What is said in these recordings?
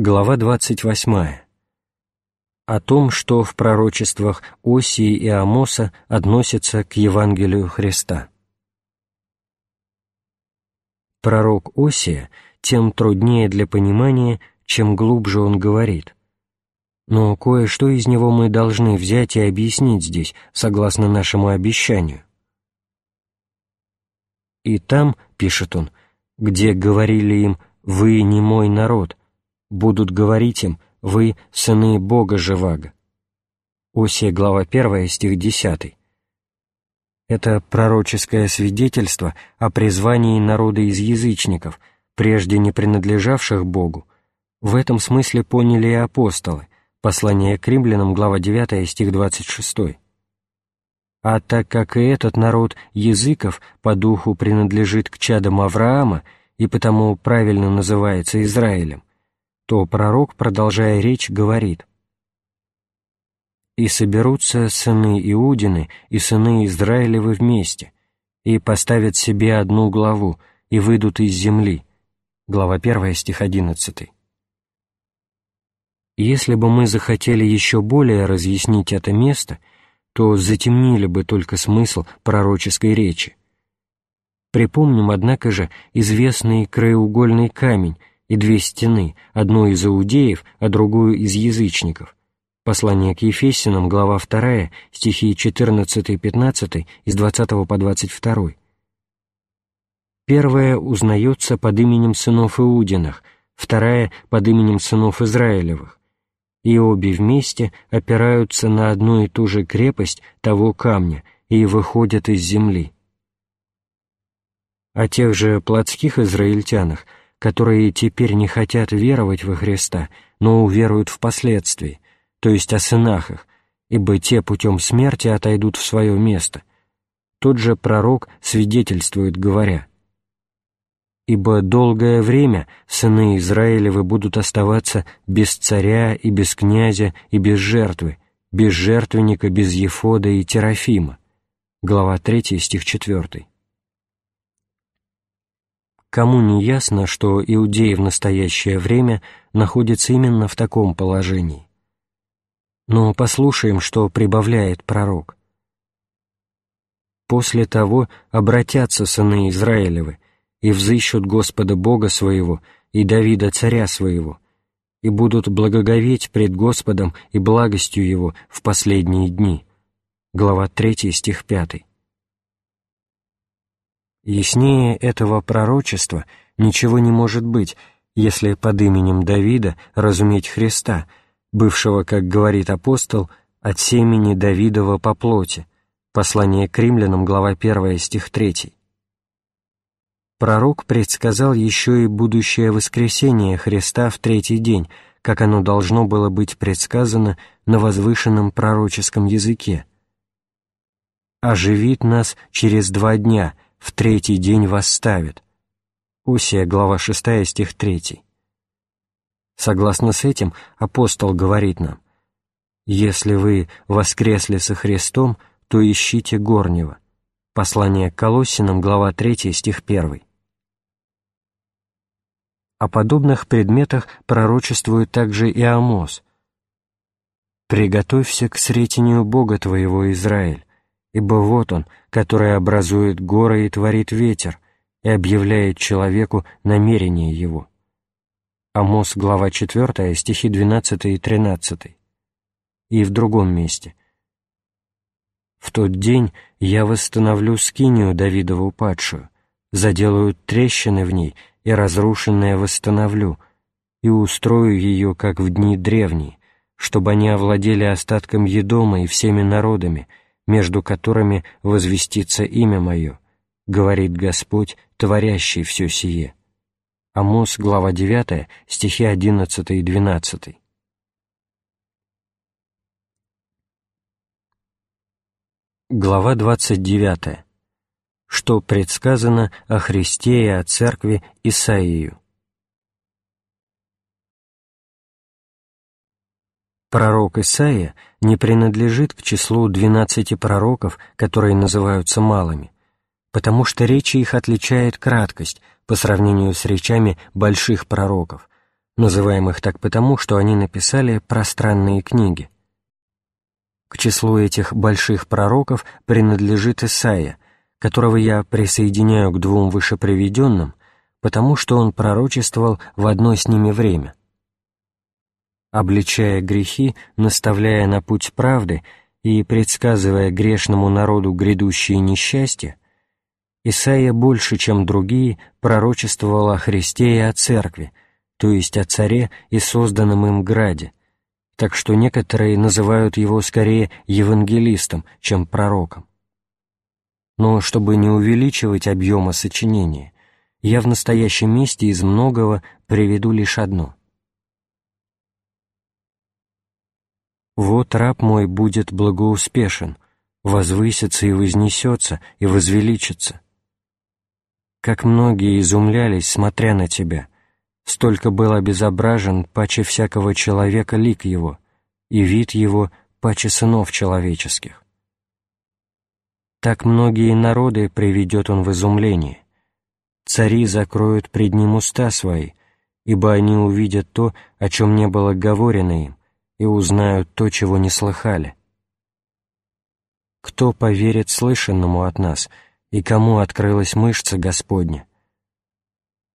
Глава 28. О том, что в пророчествах Осии и Амоса относится к Евангелию Христа. Пророк Осия тем труднее для понимания, чем глубже он говорит. Но кое-что из него мы должны взять и объяснить здесь, согласно нашему обещанию. «И там, — пишет он, — где говорили им «Вы не мой народ», будут говорить им «Вы — сыны Бога Живаго». Осия, глава 1, стих 10. Это пророческое свидетельство о призвании народа из язычников, прежде не принадлежавших Богу. В этом смысле поняли и апостолы. Послание к римлянам, глава 9, стих 26. А так как и этот народ языков по духу принадлежит к чадам Авраама и потому правильно называется Израилем, то пророк, продолжая речь, говорит «И соберутся сыны Иудины и сыны Израилевы вместе, и поставят себе одну главу, и выйдут из земли». Глава 1, стих 11. Если бы мы захотели еще более разъяснить это место, то затемнили бы только смысл пророческой речи. Припомним, однако же, известный краеугольный камень, и две стены, одну из иудеев, а другую из язычников. Послание к Ефесянам, глава 2, стихи 14-15, из 20 по 22. Первая узнается под именем сынов Иудиных, вторая — под именем сынов Израилевых, и обе вместе опираются на одну и ту же крепость того камня и выходят из земли. О тех же плотских израильтянах — которые теперь не хотят веровать во Христа, но уверуют впоследствии, то есть о сынах их, ибо те путем смерти отойдут в свое место. Тот же пророк свидетельствует, говоря, «Ибо долгое время сыны Израилевы будут оставаться без царя и без князя и без жертвы, без жертвенника, без Ефода и Терафима». Глава 3, стих 4. Кому не ясно, что иудеи в настоящее время находятся именно в таком положении? Но послушаем, что прибавляет пророк. «После того обратятся сыны Израилевы и взыщут Господа Бога своего и Давида царя своего, и будут благоговеть пред Господом и благостью Его в последние дни». Глава 3, стих 5. Яснее этого пророчества ничего не может быть, если под именем Давида разуметь Христа, бывшего, как говорит апостол, от семени Давидова по плоти. Послание к римлянам, глава 1, стих 3. Пророк предсказал еще и будущее воскресение Христа в третий день, как оно должно было быть предсказано на возвышенном пророческом языке. «Оживит нас через два дня», в третий день восставит. Осия, глава 6, стих 3. Согласно с этим, апостол говорит нам, «Если вы воскресли со Христом, то ищите горнего». Послание к Колоссинам, глава 3, стих 1. О подобных предметах пророчествует также и Амос. «Приготовься к сретению Бога твоего, Израиль, ибо вот он, который образует горы и творит ветер, и объявляет человеку намерение его». Амос, глава 4, стихи 12 и 13. И в другом месте. «В тот день я восстановлю скинию Давидову падшую, заделаю трещины в ней и разрушенное восстановлю, и устрою ее, как в дни древние, чтобы они овладели остатком Едома и всеми народами, между которыми возвестится имя Мое, говорит Господь, творящий все сие». Амос, глава 9, стихи 11 и 12. Глава 29. Что предсказано о Христе и о Церкви Исаию. Пророк Исаия не принадлежит к числу двенадцати пророков, которые называются малыми, потому что речи их отличает краткость по сравнению с речами больших пророков, называемых так потому, что они написали пространные книги. К числу этих больших пророков принадлежит Исаия, которого я присоединяю к двум вышеприведенным, потому что он пророчествовал в одно с ними время. Обличая грехи, наставляя на путь правды и предсказывая грешному народу грядущие несчастья, Исаия больше, чем другие, пророчествовал о Христе и о Церкви, то есть о царе и созданном им граде, так что некоторые называют его скорее евангелистом, чем пророком. Но чтобы не увеличивать объема сочинения, я в настоящем месте из многого приведу лишь одно. «Вот раб мой будет благоуспешен, возвысится и вознесется, и возвеличится. Как многие изумлялись, смотря на тебя, столько был обезображен паче всякого человека лик его, и вид его паче сынов человеческих. Так многие народы приведет он в изумление. Цари закроют пред ним уста свои, ибо они увидят то, о чем не было говорено им, и узнают то, чего не слыхали. Кто поверит слышанному от нас, и кому открылась мышца Господня?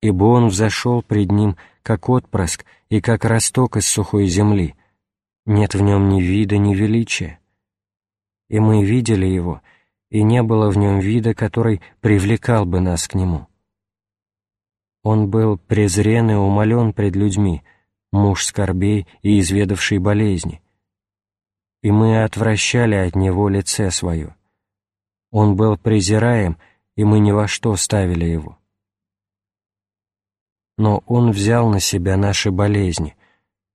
ибо он взошел пред ним, как отпрыск и как росток из сухой земли. Нет в нем ни вида, ни величия. И мы видели его, и не было в нем вида, который привлекал бы нас к нему. Он был презрен и умолен пред людьми, муж скорбей и изведавший болезни. И мы отвращали от него лице свое. Он был презираем, и мы ни во что ставили его но Он взял на себя наши болезни,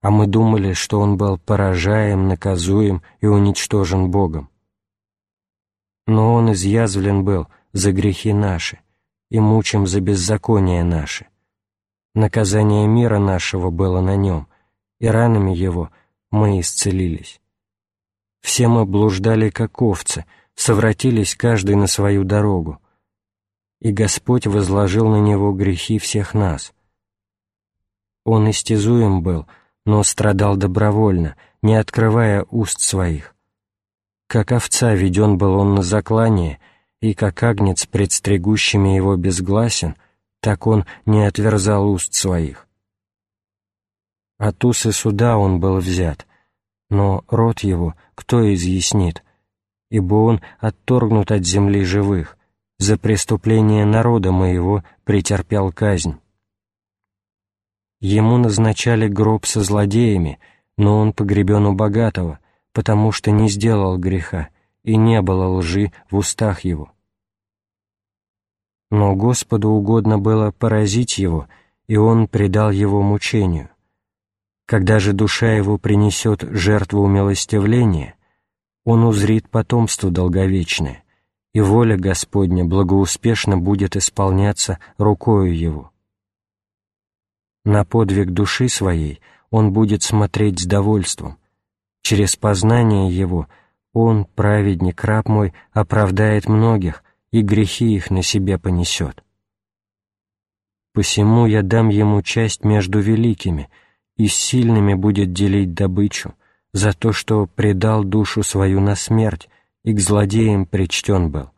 а мы думали, что Он был поражаем, наказуем и уничтожен Богом. Но Он изъязвлен был за грехи наши и мучим за беззаконие наши. Наказание мира нашего было на Нем, и ранами Его мы исцелились. Все мы блуждали, как овцы, совратились каждый на свою дорогу, и Господь возложил на Него грехи всех нас — он истязуем был, но страдал добровольно, не открывая уст своих. Как овца веден был он на заклание, и как агнец пред стригущими его безгласен, так он не отверзал уст своих. От усы суда он был взят, но рот его кто изъяснит, ибо он отторгнут от земли живых, за преступление народа моего претерпел казнь. Ему назначали гроб со злодеями, но он погребен у богатого, потому что не сделал греха, и не было лжи в устах его. Но Господу угодно было поразить его, и он предал его мучению. Когда же душа его принесет жертву умилостивления, он узрит потомство долговечное, и воля Господня благоуспешно будет исполняться рукою его. На подвиг души своей он будет смотреть с довольством. Через познание его он, праведник, раб мой, оправдает многих, и грехи их на себе понесет. Посему я дам ему часть между великими, и с сильными будет делить добычу, за то, что предал душу свою на смерть, и к злодеям причтен был,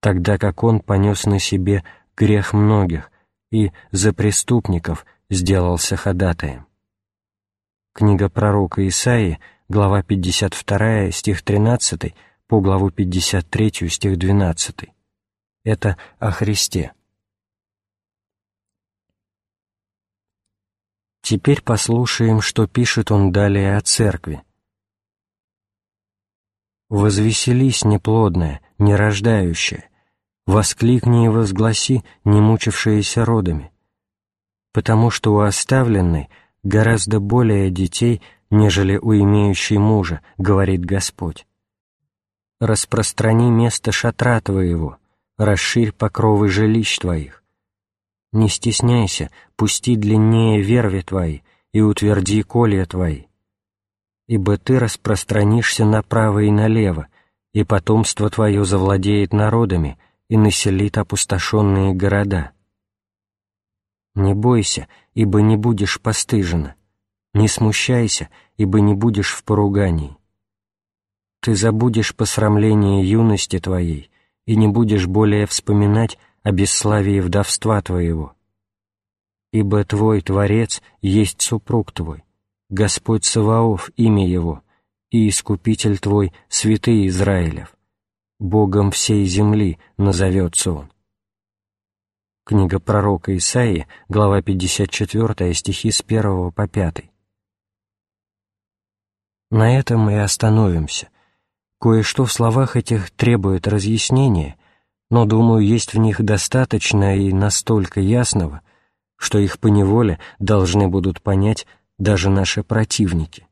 тогда как он понес на себе грех многих, и за преступников — сделался ходатаем. Книга пророка Исаии, глава 52, стих 13, по главу 53, стих 12. Это о Христе. Теперь послушаем, что пишет он далее о Церкви. «Возвеселись, неплодная, нерождающая, воскликни и возгласи, не мучившиеся родами, потому что у оставленной гораздо более детей, нежели у имеющей мужа, говорит Господь. Распространи место шатра твоего, расширь покровы жилищ твоих. Не стесняйся, пусти длиннее верви твои и утверди колья твои. Ибо ты распространишься направо и налево, и потомство твое завладеет народами и населит опустошенные города. Не бойся, ибо не будешь постыжена. Не смущайся, ибо не будешь в поругании. Ты забудешь посрамление юности твоей и не будешь более вспоминать о бесславии вдовства твоего. Ибо твой Творец есть супруг твой, Господь Саваоф имя его, и Искупитель твой, святый Израилев. Богом всей земли назовется он. Книга пророка Исаии, глава 54, стихи с 1 по 5. На этом и остановимся. Кое-что в словах этих требует разъяснения, но, думаю, есть в них достаточно и настолько ясного, что их поневоле должны будут понять даже наши противники.